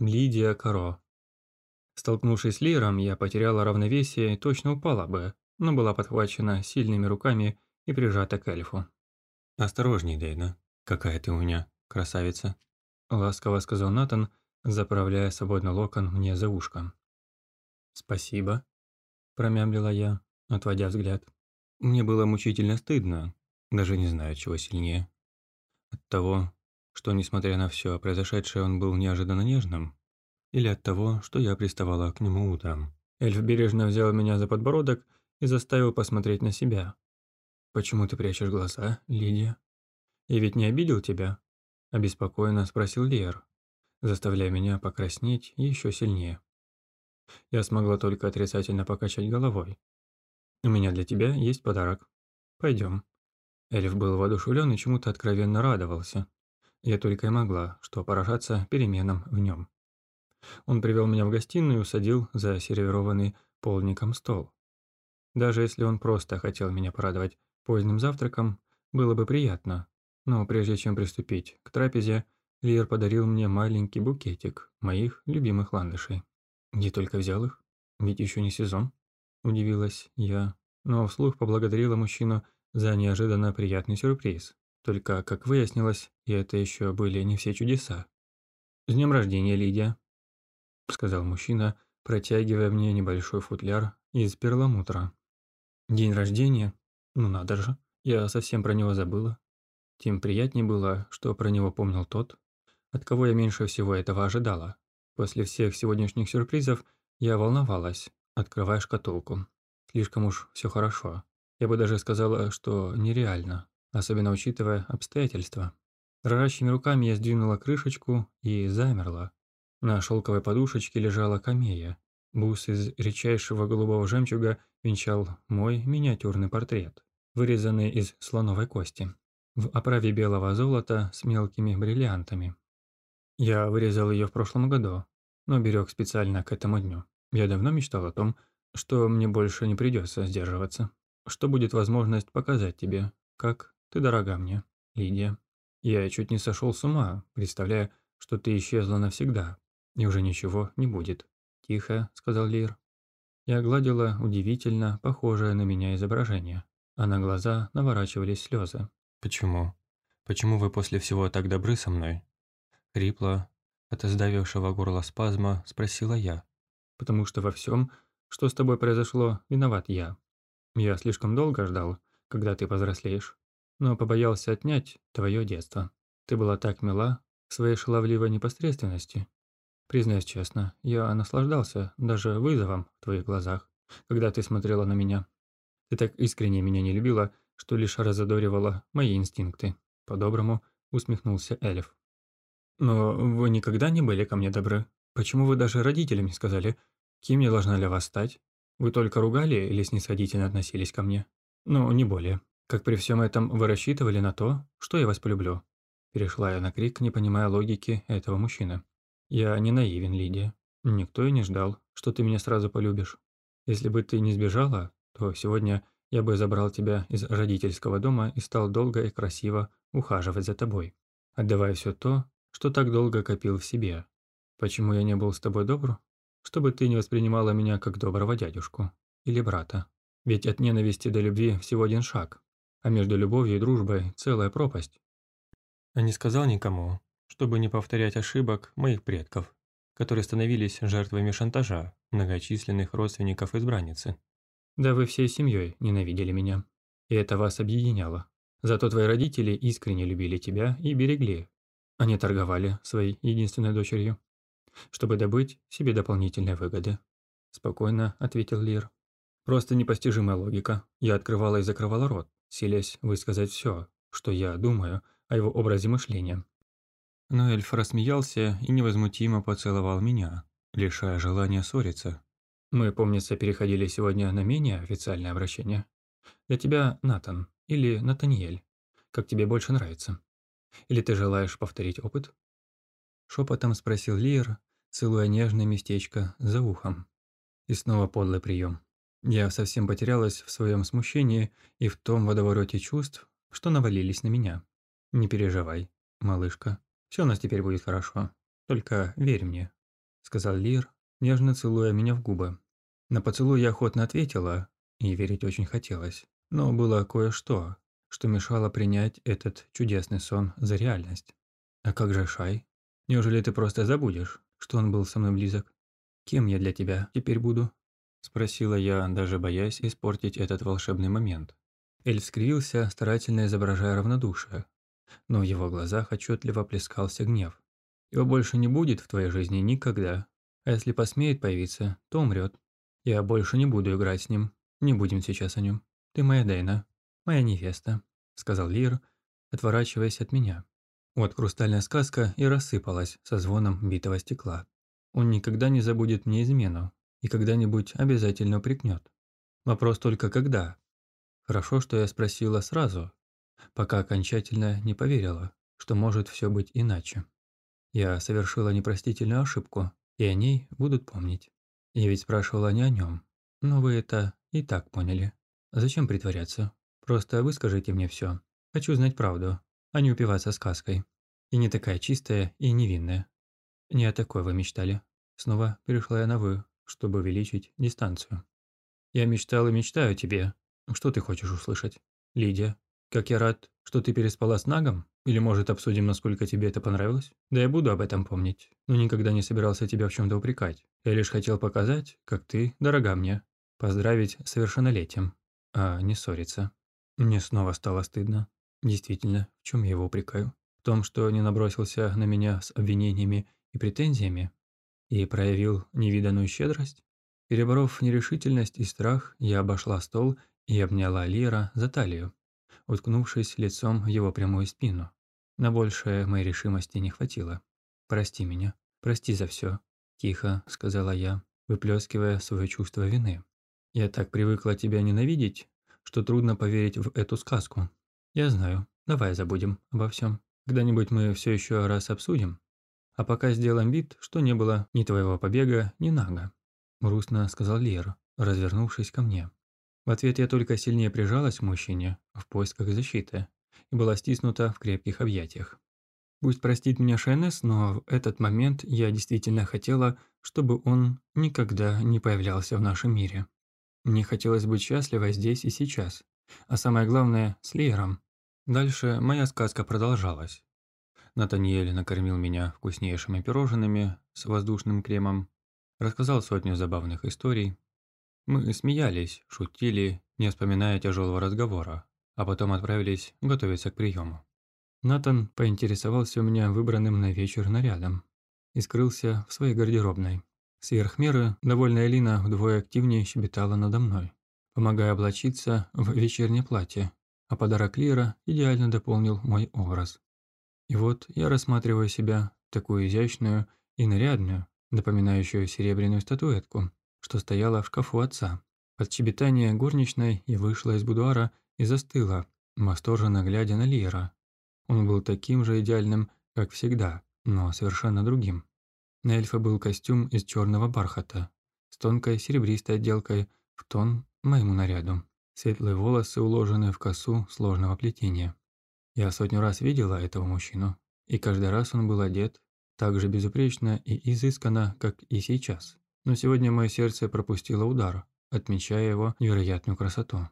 Лидия Каро. Столкнувшись с Лиром, я потеряла равновесие и точно упала бы, но была подхвачена сильными руками и прижата к эльфу. «Осторожней, Дейна. Какая ты у меня красавица!» Ласково сказал Натан, заправляя свободный локон мне за ушко. «Спасибо», – промямлила я, отводя взгляд. Мне было мучительно стыдно, даже не знаю, чего сильнее. От того, что, несмотря на все произошедшее, он был неожиданно нежным, или от того, что я приставала к нему утром. Эльф бережно взял меня за подбородок и заставил посмотреть на себя. «Почему ты прячешь глаза, Лидия? Я ведь не обидел тебя?» – обеспокоенно спросил Лер, заставляя меня покраснеть еще сильнее. Я смогла только отрицательно покачать головой. «У меня для тебя есть подарок. Пойдем». Эльф был воодушевлен и чему-то откровенно радовался. Я только и могла, что поражаться переменам в нем. Он привел меня в гостиную и усадил за сервированный полником стол. Даже если он просто хотел меня порадовать поздним завтраком, было бы приятно. Но прежде чем приступить к трапезе, Лиер подарил мне маленький букетик моих любимых ландышей. Где только взял их? Ведь еще не сезон. Удивилась я, но вслух поблагодарила мужчину за неожиданно приятный сюрприз. Только, как выяснилось, и это еще были не все чудеса. «С днем рождения, Лидия!» сказал мужчина, протягивая мне небольшой футляр из перламутра. День рождения? Ну надо же, я совсем про него забыла. Тем приятнее было, что про него помнил тот, от кого я меньше всего этого ожидала. После всех сегодняшних сюрпризов я волновалась, открывая шкатулку. Слишком уж все хорошо. Я бы даже сказала, что нереально, особенно учитывая обстоятельства. Дрожащими руками я сдвинула крышечку и замерла, на шелковой подушечке лежала камея. Бус из редчайшего голубого жемчуга венчал мой миниатюрный портрет, вырезанный из слоновой кости, в оправе белого золота с мелкими бриллиантами. Я вырезал ее в прошлом году, но берег специально к этому дню. Я давно мечтал о том, что мне больше не придется сдерживаться, что будет возможность показать тебе, как ты дорога мне, Лидия. Я чуть не сошел с ума, представляя, что ты исчезла навсегда, и уже ничего не будет. Тихо, сказал Лир. Я гладила удивительно похожее на меня изображение, а на глаза наворачивались слезы. Почему? Почему вы после всего так добры со мной? Хрипло, от издавившего горло спазма, спросила я. Потому что во всем, что с тобой произошло, виноват я. Я слишком долго ждал, когда ты повзрослеешь, но побоялся отнять твое детство. Ты была так мила в своей шаловливой непосредственности, Признаюсь честно, я наслаждался даже вызовом в твоих глазах, когда ты смотрела на меня. Ты так искренне меня не любила, что лишь разодоривала мои инстинкты. По-доброму усмехнулся Эльф. Но вы никогда не были ко мне добры. Почему вы даже родителям не сказали, кем я должна для вас стать? Вы только ругали или снисходительно относились ко мне? Ну, не более. Как при всем этом вы рассчитывали на то, что я вас полюблю? Перешла я на крик, не понимая логики этого мужчины. Я не наивен, Лидия. Никто и не ждал, что ты меня сразу полюбишь. Если бы ты не сбежала, то сегодня я бы забрал тебя из родительского дома и стал долго и красиво ухаживать за тобой, отдавая все то, что так долго копил в себе. Почему я не был с тобой добр? Чтобы ты не воспринимала меня как доброго дядюшку или брата. Ведь от ненависти до любви всего один шаг, а между любовью и дружбой целая пропасть. А не сказал никому, чтобы не повторять ошибок моих предков, которые становились жертвами шантажа многочисленных родственников избранницы. Да вы всей семьей ненавидели меня, и это вас объединяло. Зато твои родители искренне любили тебя и берегли. Они торговали своей единственной дочерью, чтобы добыть себе дополнительные выгоды. Спокойно ответил Лир. Просто непостижимая логика. Я открывала и закрывала рот, силясь высказать все, что я думаю о его образе мышления. Но эльф рассмеялся и невозмутимо поцеловал меня, лишая желания ссориться. Мы, помнится, переходили сегодня на менее официальное обращение. Для тебя Натан или Натаниэль, как тебе больше нравится. Или ты желаешь повторить опыт? Шепотом спросил Лир, целуя нежное местечко за ухом. И снова подлый прием. Я совсем потерялась в своем смущении и в том водовороте чувств, что навалились на меня. Не переживай, малышка. Все у нас теперь будет хорошо. Только верь мне. – сказал Лир, нежно целуя меня в губы. На поцелуй я охотно ответила, и верить очень хотелось. Но было кое-что, что мешало принять этот чудесный сон за реальность. А как же Шай? Неужели ты просто забудешь, что он был со мной близок? Кем я для тебя теперь буду? Спросила я, даже боясь испортить этот волшебный момент. Эль скривился, старательно изображая равнодушие. Но в его глазах отчетливо плескался гнев. Его больше не будет в твоей жизни никогда. А если посмеет появиться, то умрет. Я больше не буду играть с ним. Не будем сейчас о нем. Ты моя Дейна, моя невеста, сказал Лир, отворачиваясь от меня. Вот хрустальная сказка и рассыпалась со звоном битого стекла. Он никогда не забудет мне измену и когда-нибудь обязательно упрекнет. Вопрос только когда. Хорошо, что я спросила сразу, пока окончательно не поверила, что может все быть иначе. Я совершила непростительную ошибку, и о ней будут помнить. Я ведь спрашивала не о нем, но вы это и так поняли. Зачем притворяться? Просто выскажите мне все. Хочу знать правду, а не упиваться сказкой. И не такая чистая и невинная. Не о такой вы мечтали. Снова перешла я на «вы», чтобы увеличить дистанцию. Я мечтал и мечтаю тебе. Что ты хочешь услышать? Лидия, как я рад, что ты переспала с Нагом? Или, может, обсудим, насколько тебе это понравилось? Да я буду об этом помнить, но никогда не собирался тебя в чем-то упрекать. Я лишь хотел показать, как ты дорога мне. Поздравить с совершеннолетием, а не ссориться. Мне снова стало стыдно. Действительно, в чем я его упрекаю? В том, что не набросился на меня с обвинениями и претензиями? И проявил невиданную щедрость? Переборов нерешительность и страх, я обошла стол и обняла Лира за талию, уткнувшись лицом в его прямую спину. На большее моей решимости не хватило. «Прости меня. Прости за все, тихо сказала я, выплескивая свое чувство вины. «Я так привыкла тебя ненавидеть, что трудно поверить в эту сказку. Я знаю. Давай забудем обо всем. Когда-нибудь мы все еще раз обсудим. А пока сделаем вид, что не было ни твоего побега, ни Нага», – грустно сказал Лер, развернувшись ко мне. В ответ я только сильнее прижалась к мужчине в поисках защиты и была стиснута в крепких объятиях. Пусть простит меня Шайнес, но в этот момент я действительно хотела, чтобы он никогда не появлялся в нашем мире. Мне хотелось быть счастливой здесь и сейчас, а самое главное – с Лиером. Дальше моя сказка продолжалась. Натаниэль накормил меня вкуснейшими пирожными с воздушным кремом, рассказал сотню забавных историй. Мы смеялись, шутили, не вспоминая тяжелого разговора, а потом отправились готовиться к приему. Натан поинтересовался у меня выбранным на вечер нарядом и скрылся в своей гардеробной. Сверх меры довольная Лина вдвое активнее щебетала надо мной, помогая облачиться в вечернее платье, а подарок Лира идеально дополнил мой образ. И вот я рассматриваю себя, такую изящную и нарядную, напоминающую серебряную статуэтку, что стояла в шкафу отца. Под щебетание горничной и вышла из будуара и застыла, восторженно глядя на Лира. Он был таким же идеальным, как всегда, но совершенно другим. На эльфа был костюм из черного бархата, с тонкой серебристой отделкой в тон моему наряду. Светлые волосы уложены в косу сложного плетения. Я сотню раз видела этого мужчину, и каждый раз он был одет так же безупречно и изысканно, как и сейчас. Но сегодня мое сердце пропустило удар, отмечая его невероятную красоту.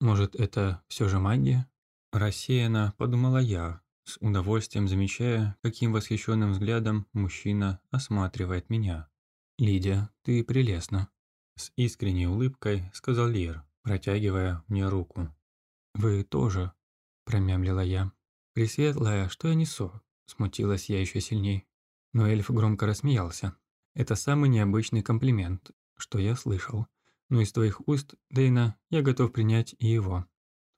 Может, это все же магия? Рассеянно подумала я, с удовольствием замечая, каким восхищенным взглядом мужчина осматривает меня. «Лидия, ты прелестна», – с искренней улыбкой сказал Лир, протягивая мне руку. «Вы тоже», – промямлила я. «Пресветлая, что я несу?» – смутилась я еще сильней. Но эльф громко рассмеялся. «Это самый необычный комплимент, что я слышал. Но из твоих уст, Дейна, я готов принять и его.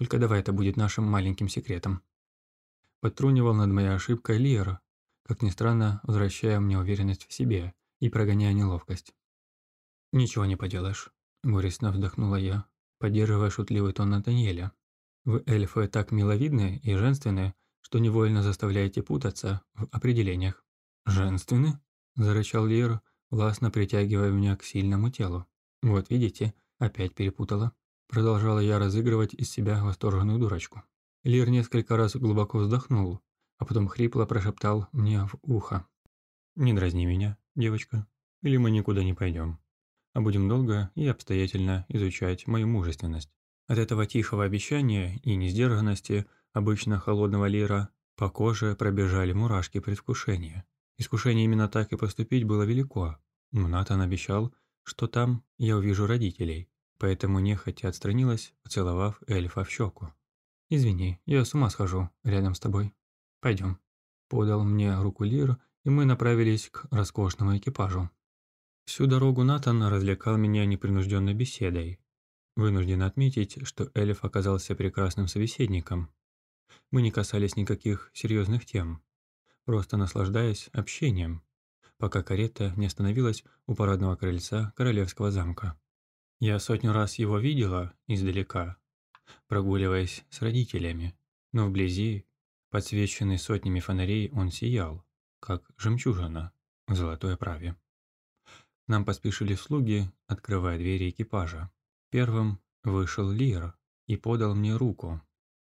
Только давай это будет нашим маленьким секретом» подтрунивал над моей ошибкой Лиера, как ни странно, возвращая мне уверенность в себе и прогоняя неловкость. «Ничего не поделаешь», – горестно вздохнула я, поддерживая шутливый тон Натаниэля. «Вы, эльфы, так миловидны и женственны, что невольно заставляете путаться в определениях». «Женственны?» – зарычал Лиер, властно притягивая меня к сильному телу. «Вот видите, опять перепутала». Продолжала я разыгрывать из себя восторженную дурочку. Лир несколько раз глубоко вздохнул, а потом хрипло прошептал мне в ухо. «Не дразни меня, девочка. или мы никуда не пойдем, а будем долго и обстоятельно изучать мою мужественность. От этого тихого обещания и несдержанности обычно холодного лира по коже пробежали мурашки предвкушения. Искушение именно так и поступить было велико, но Натан обещал, что там я увижу родителей, поэтому нехотя отстранилась, поцеловав эльфа в щеку. «Извини, я с ума схожу рядом с тобой. Пойдем». Подал мне руку Лир, и мы направились к роскошному экипажу. Всю дорогу Натан развлекал меня непринужденной беседой. Вынужден отметить, что эльф оказался прекрасным собеседником. Мы не касались никаких серьезных тем, просто наслаждаясь общением, пока карета не остановилась у парадного крыльца королевского замка. Я сотню раз его видела издалека, прогуливаясь с родителями, но вблизи, подсвеченный сотнями фонарей, он сиял, как жемчужина в золотой оправе. нам поспешили слуги, открывая двери экипажа. Первым вышел Лир и подал мне руку.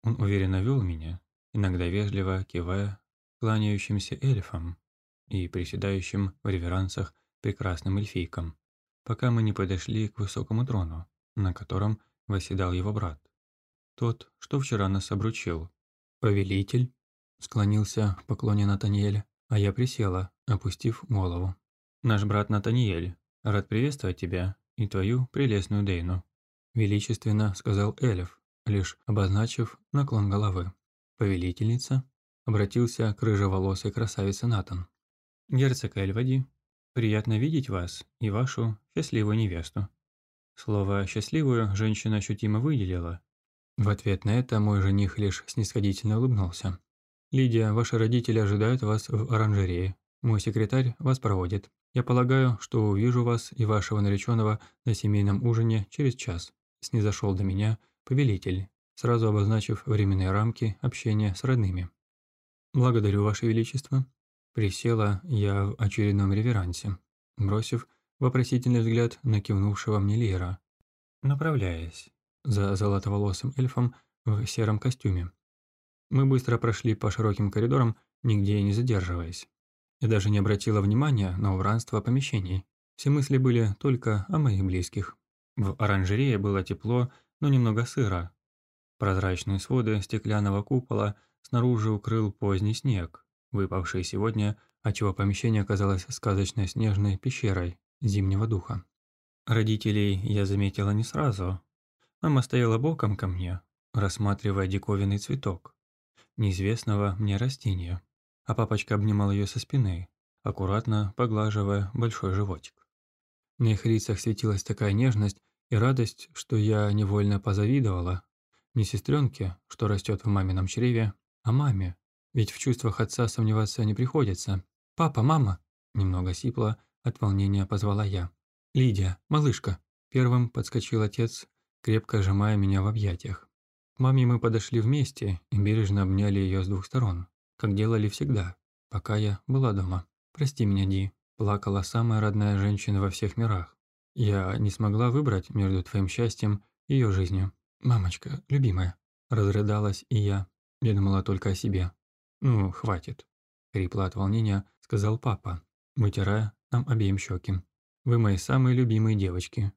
Он уверенно вел меня, иногда вежливо кивая кланяющимся эльфам и приседающим в реверансах прекрасным эльфийкам, пока мы не подошли к высокому трону, на котором восседал его брат. Тот, что вчера нас обручил. «Повелитель?» – склонился в поклоне Натаниэль, а я присела, опустив голову. «Наш брат Натаниэль, рад приветствовать тебя и твою прелестную Дейну», – величественно сказал Эльф, лишь обозначив наклон головы. «Повелительница?» – обратился к рыжеволосой красавице Натан. «Герцог Эльвади, приятно видеть вас и вашу счастливую невесту». Слово «счастливую» женщина ощутимо выделила. В ответ на это мой жених лишь снисходительно улыбнулся. «Лидия, ваши родители ожидают вас в оранжерее. Мой секретарь вас проводит. Я полагаю, что увижу вас и вашего нареченного на семейном ужине через час». Снизошел до меня повелитель, сразу обозначив временные рамки общения с родными. «Благодарю, Ваше Величество», Присела я в очередном реверансе, бросив вопросительный взгляд на кивнувшего мне Лира, направляясь за золотоволосым эльфом в сером костюме. Мы быстро прошли по широким коридорам, нигде не задерживаясь. Я даже не обратила внимания на убранство помещений. Все мысли были только о моих близких. В оранжерее было тепло, но немного сыро. Прозрачные своды стеклянного купола снаружи укрыл поздний снег, выпавшие сегодня, отчего помещение оказалось сказочной снежной пещерой зимнего духа. Родителей я заметила не сразу. Мама стояла боком ко мне, рассматривая диковинный цветок, неизвестного мне растения, а папочка обнимал ее со спины, аккуратно поглаживая большой животик. На их лицах светилась такая нежность и радость, что я невольно позавидовала не сестренке, что растет в мамином чреве, а маме, ведь в чувствах отца сомневаться не приходится. «Папа, мама!» Немного сипло, от волнения позвала я. «Лидия, малышка!» Первым подскочил отец, крепко сжимая меня в объятиях. К маме мы подошли вместе и бережно обняли ее с двух сторон, как делали всегда, пока я была дома. «Прости меня, Ди», плакала самая родная женщина во всех мирах. Я не смогла выбрать между твоим счастьем и ее жизнью. «Мамочка, любимая», разрыдалась и я. Я думала только о себе. «Ну, хватит», – хрипло от волнения сказал папа, вытирая нам обеим щеки. «Вы мои самые любимые девочки.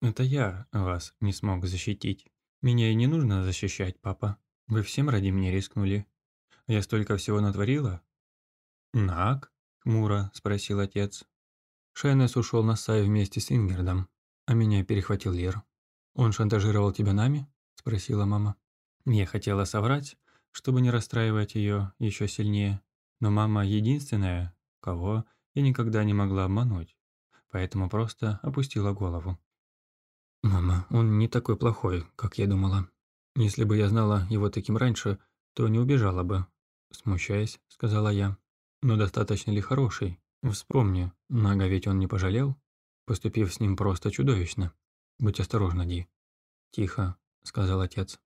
Это я вас не смог защитить. Меня и не нужно защищать, папа. Вы всем ради меня рискнули. Я столько всего натворила?» «Нак?» – хмуро спросил отец. Шайнес ушел на Сай вместе с Ингердом, а меня перехватил Лер. «Он шантажировал тебя нами?» – спросила мама. Я хотела соврать, чтобы не расстраивать ее еще сильнее. Но мама единственная, кого я никогда не могла обмануть, поэтому просто опустила голову. «Мама, он не такой плохой, как я думала. Если бы я знала его таким раньше, то не убежала бы», смущаясь, сказала я. «Но достаточно ли хороший? Вспомни, Нага ведь он не пожалел, поступив с ним просто чудовищно. Будь осторожна, Ди». «Тихо», — сказал отец.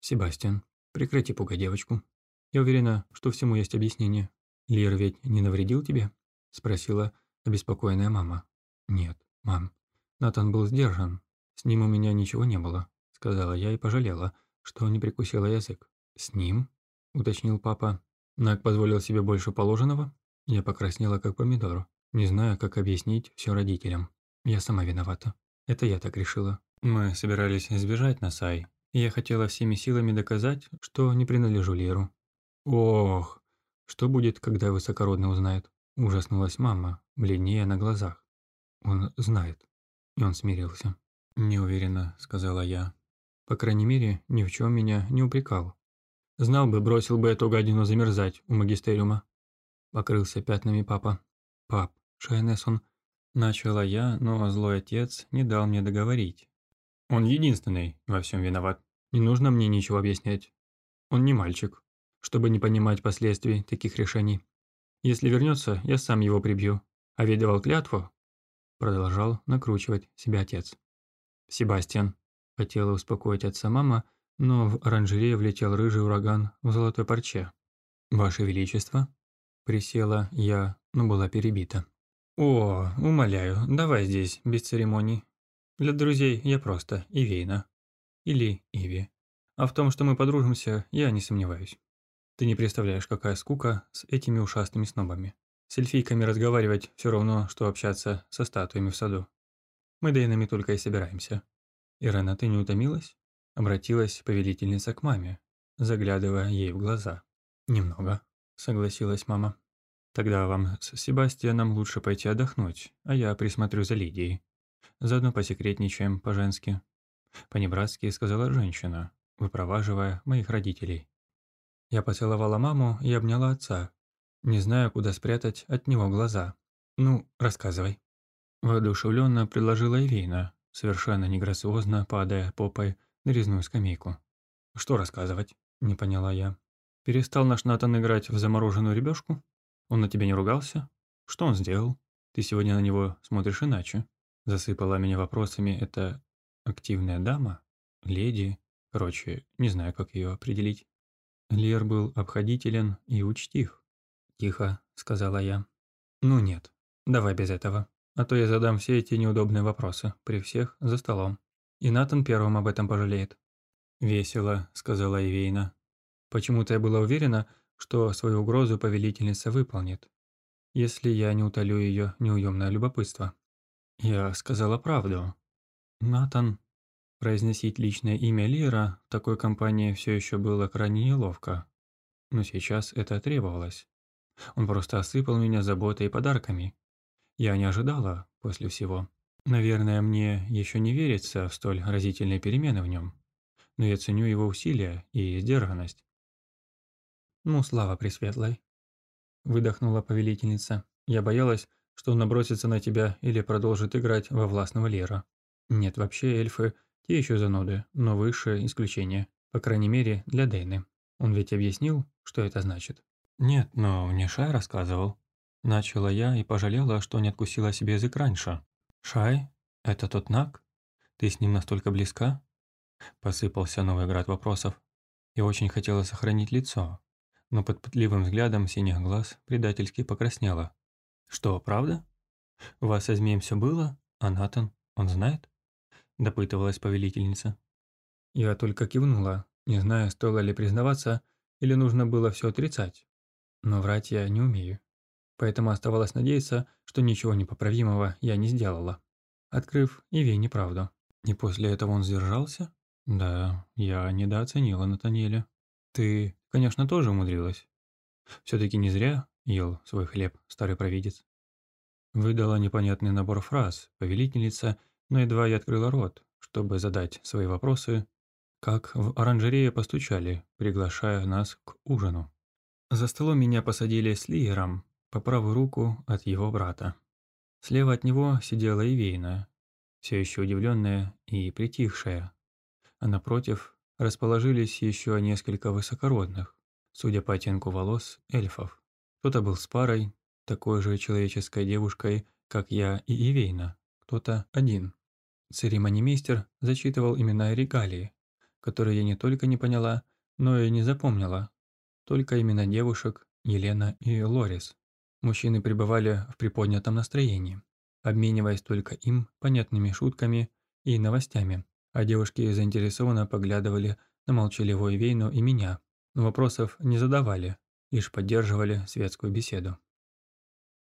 «Себастьян, Прекрати пугать девочку. Я уверена, что всему есть объяснение. Лир ведь не навредил тебе? Спросила обеспокоенная мама. Нет, мам. Натан был сдержан. С ним у меня ничего не было, сказала я и пожалела, что не прикусила язык. С ним? Уточнил папа. Нак позволил себе больше положенного? Я покраснела, как помидор. Не знаю, как объяснить все родителям. Я сама виновата. Это я так решила. Мы собирались сбежать на Сай, я хотела всеми силами доказать, что не принадлежу Леру. Ох, что будет, когда высокородный узнает? Ужаснулась мама, бледнее на глазах. Он знает. И он смирился. «Неуверенно», — сказала я. По крайней мере, ни в чем меня не упрекал. Знал бы, бросил бы эту гадину замерзать у магистериума. Покрылся пятнами папа. «Пап, Шайнессон...» Начала я, но злой отец не дал мне договорить. Он единственный во всем виноват. Не нужно мне ничего объяснять. Он не мальчик, чтобы не понимать последствий таких решений. Если вернется, я сам его прибью. А ведь давал клятву. Продолжал накручивать себя отец. Себастьян. Хотела успокоить отца мама, но в оранжерее влетел рыжий ураган в золотой парче. «Ваше Величество?» Присела я, но была перебита. «О, умоляю, давай здесь, без церемоний. Для друзей я просто Ивейна. Или Иви. А в том, что мы подружимся, я не сомневаюсь. Ты не представляешь, какая скука с этими ушастыми снобами. С эльфийками разговаривать все равно, что общаться со статуями в саду. Мы дейнами только и собираемся. Ирена, ты не утомилась? Обратилась повелительница к маме, заглядывая ей в глаза. «Немного», — согласилась мама. «Тогда вам с Себастьяном лучше пойти отдохнуть, а я присмотрю за Лидией. Заодно посекретничаем по-женски». По-небратски сказала женщина, выпроваживая моих родителей. Я поцеловала маму и обняла отца, не зная, куда спрятать от него глаза. «Ну, рассказывай». Воодушевленно предложила Ирина, совершенно неграциозно падая попой на резную скамейку. «Что рассказывать?» – не поняла я. «Перестал наш Натан играть в замороженную ребёшку? Он на тебя не ругался? Что он сделал? Ты сегодня на него смотришь иначе?» Засыпала меня вопросами эта активная дама, леди, короче, не знаю, как ее определить. Лер был обходителен и учтив. «Тихо», — сказала я. «Ну нет, давай без этого, а то я задам все эти неудобные вопросы при всех за столом. И Натан первым об этом пожалеет». «Весело», — сказала Ивейна. Почему-то я была уверена, что свою угрозу повелительница выполнит, если я не утолю ее неуемное любопытство. Я сказала правду. Натан... Произносить личное имя Лира в такой компании все еще было крайне неловко. Но сейчас это требовалось. Он просто осыпал меня заботой и подарками. Я не ожидала после всего. Наверное, мне еще не верится в столь разительные перемены в нем, но я ценю его усилия и сдержанность. «Ну, слава Пресветлой!» Выдохнула повелительница. «Я боялась, что он набросится на тебя или продолжит играть во властного Лера. Нет, вообще эльфы – те еще зануды, но высшее исключение. По крайней мере, для Дейны. Он ведь объяснил, что это значит?» «Нет, но мне Шай рассказывал». Начала я и пожалела, что не откусила себе язык раньше. «Шай? Это тот Нак? Ты с ним настолько близка?» Посыпался новый град вопросов. И очень хотела сохранить лицо, но под пытливым взглядом синих глаз предательски покраснела. «Что, правда? У вас со змеем все было? А Натан, он знает?» Допытывалась повелительница. Я только кивнула, не зная, стоило ли признаваться, или нужно было все отрицать. Но врать я не умею поэтому оставалось надеяться, что ничего непоправимого я не сделала. Открыв Иве неправду. И после этого он сдержался? Да, я недооценила Натаниэля. Ты, конечно, тоже умудрилась. все таки не зря ел свой хлеб, старый провидец. Выдала непонятный набор фраз, повелительница, но едва я открыла рот, чтобы задать свои вопросы, как в оранжерее постучали, приглашая нас к ужину. За столом меня посадили с Лиером, по правую руку от его брата. Слева от него сидела Ивейна, все еще удивленная и притихшая, а напротив расположились еще несколько высокородных, судя по оттенку волос, эльфов. Кто-то был с парой, такой же человеческой девушкой, как я и Ивейна, кто-то один. Церемонимейстер зачитывал имена регалии, которые я не только не поняла, но и не запомнила, только имена девушек Елена и Лорис. Мужчины пребывали в приподнятом настроении, обмениваясь только им понятными шутками и новостями, а девушки заинтересованно поглядывали на молчаливую Вейну и меня, но вопросов не задавали, лишь поддерживали светскую беседу.